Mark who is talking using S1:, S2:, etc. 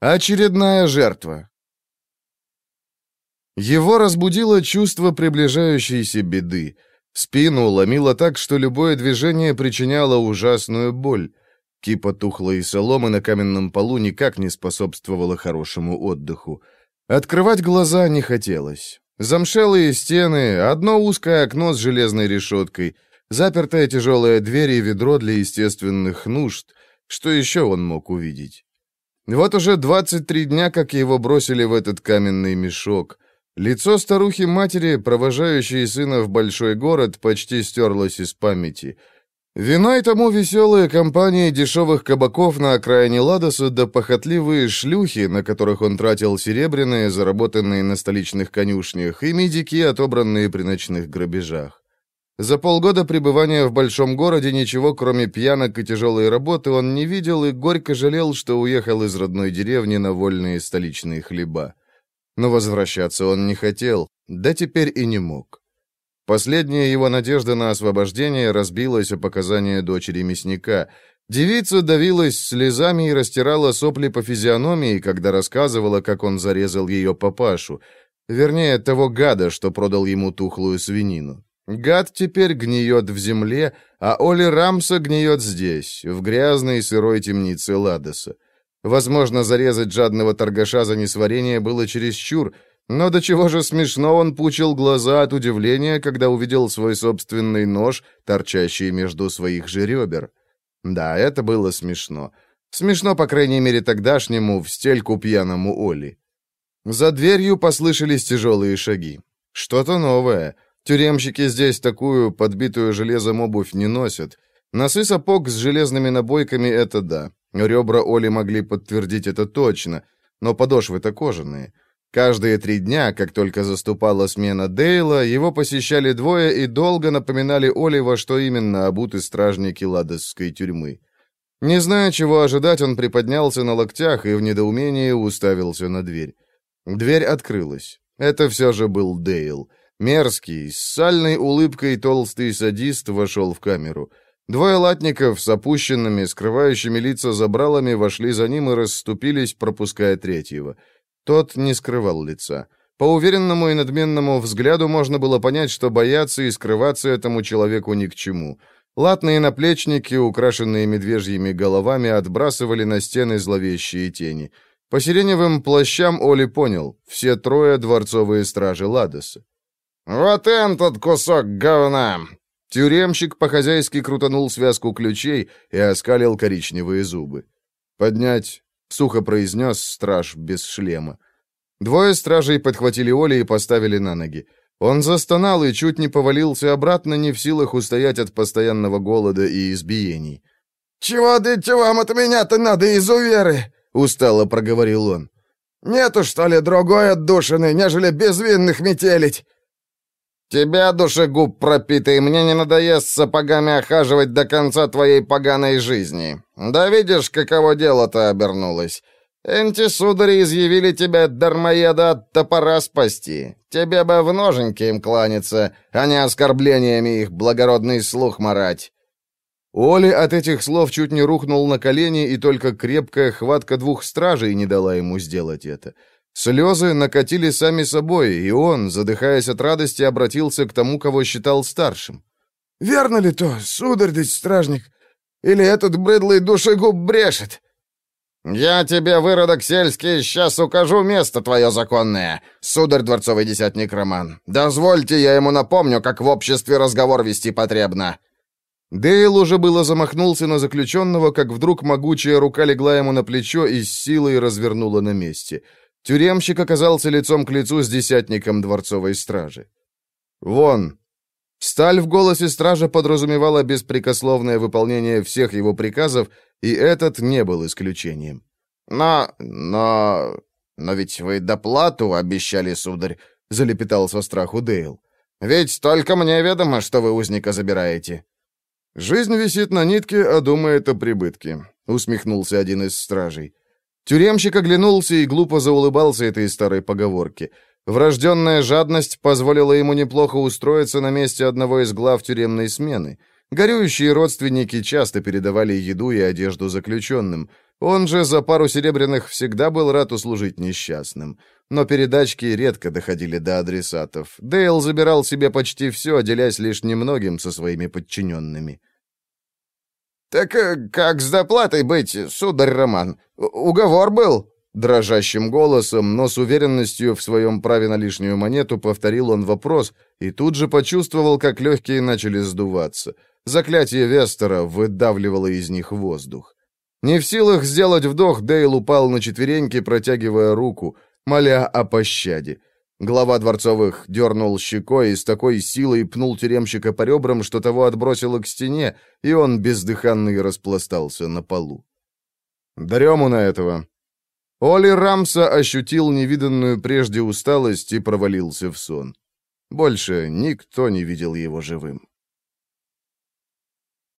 S1: Очередная жертва. Его разбудило чувство приближающейся беды. Спину ломило так, что любое движение причиняло ужасную боль. Кипа тухлой соломы на каменном полу никак не способствовала хорошему отдыху. Открывать глаза не хотелось. Замшелые стены, одно узкое окно с железной решеткой, запертая тяжелая дверь и ведро для естественных нужд. Что еще он мог увидеть? Вот уже 23 дня, как его бросили в этот каменный мешок. Лицо старухи-матери, провожающей сына в большой город, почти стерлось из памяти. Виной тому веселые компании дешевых кабаков на окраине Ладоса да похотливые шлюхи, на которых он тратил серебряные, заработанные на столичных конюшнях, и медики, отобранные при ночных грабежах. За полгода пребывания в большом городе ничего, кроме пьянок и тяжелой работы, он не видел и горько жалел, что уехал из родной деревни на вольные столичные хлеба. Но возвращаться он не хотел, да теперь и не мог. Последняя его надежда на освобождение разбилась о показания дочери мясника. Девица давилась слезами и растирала сопли по физиономии, когда рассказывала, как он зарезал ее папашу. Вернее, того гада, что продал ему тухлую свинину. Гад теперь гниет в земле, а Оли Рамса гниет здесь, в грязной сырой темнице Ладоса. Возможно, зарезать жадного торгаша за несварение было чересчур, но до чего же смешно он пучил глаза от удивления, когда увидел свой собственный нож, торчащий между своих же ребер. Да, это было смешно. Смешно, по крайней мере, тогдашнему, в стельку пьяному Оли. За дверью послышались тяжелые шаги. Что-то новое — Тюремщики здесь такую подбитую железом обувь не носят. Носы сапог с железными набойками — это да. Ребра Оли могли подтвердить это точно, но подошвы-то кожаные. Каждые три дня, как только заступала смена Дейла, его посещали двое и долго напоминали Оли, во что именно обуты стражники ладосской тюрьмы. Не зная, чего ожидать, он приподнялся на локтях и в недоумении уставился на дверь. Дверь открылась. Это все же был Дейл. Мерзкий, с сальной улыбкой толстый садист вошел в камеру. Двое латников с опущенными, скрывающими лица забралами вошли за ним и расступились, пропуская третьего. Тот не скрывал лица. По уверенному и надменному взгляду можно было понять, что бояться и скрываться этому человеку ни к чему. Латные наплечники, украшенные медвежьими головами, отбрасывали на стены зловещие тени. По сиреневым плащам Оли понял — все трое дворцовые стражи Ладоса. «Вот этот кусок говна!» Тюремщик по-хозяйски крутанул связку ключей и оскалил коричневые зубы. «Поднять!» — сухо произнес страж без шлема. Двое стражей подхватили Оли и поставили на ноги. Он застонал и чуть не повалился обратно, не в силах устоять от постоянного голода и избиений. «Чего дайте вам от меня-то надо, изуверы?» — устало проговорил он. «Нету, что ли, другой отдушины, нежели безвинных метелить?» «Тебя, душегуб пропитый, мне не надоест сапогами охаживать до конца твоей поганой жизни. Да видишь, каково дело-то обернулось. Энти судари изъявили тебя дармоеда от топора спасти. Тебе бы в ноженьки им кланяться, а не оскорблениями их благородный слух марать». Оли от этих слов чуть не рухнул на колени, и только крепкая хватка двух стражей не дала ему сделать это. Слезы накатили сами собой, и он, задыхаясь от радости, обратился к тому, кого считал старшим. «Верно ли то, сударь дыть стражник? Или этот бредлый душегуб брешет?» «Я тебе, выродок сельский, сейчас укажу место твое законное, сударь дворцовый десятник Роман. Дозвольте, я ему напомню, как в обществе разговор вести потребно». Дейл уже было замахнулся на заключенного, как вдруг могучая рука легла ему на плечо и с силой развернула на месте — Тюремщик оказался лицом к лицу с десятником дворцовой стражи. «Вон!» Сталь в голосе стража подразумевала беспрекословное выполнение всех его приказов, и этот не был исключением. «Но... но... но ведь вы доплату обещали, сударь», — залепетал со страху Дейл. «Ведь только мне ведомо, что вы узника забираете». «Жизнь висит на нитке, а думает о прибытке», — усмехнулся один из стражей. Тюремщик оглянулся и глупо заулыбался этой старой поговорке. Врожденная жадность позволила ему неплохо устроиться на месте одного из глав тюремной смены. Горюющие родственники часто передавали еду и одежду заключенным. Он же за пару серебряных всегда был рад услужить несчастным. Но передачки редко доходили до адресатов. Дейл забирал себе почти все, делясь лишь немногим со своими подчиненными. «Так э, как с доплатой быть, сударь Роман? Уговор был?» Дрожащим голосом, но с уверенностью в своем праве на лишнюю монету повторил он вопрос и тут же почувствовал, как легкие начали сдуваться. Заклятие Вестера выдавливало из них воздух. Не в силах сделать вдох, Дейл упал на четвереньки, протягивая руку, моля о пощаде. Глава Дворцовых дернул щекой и с такой силой пнул тюремщика по ребрам, что того отбросило к стене, и он бездыханный распластался на полу. «Дрему на этого!» Оли Рамса ощутил невиданную прежде усталость и провалился в сон. Больше никто не видел его живым.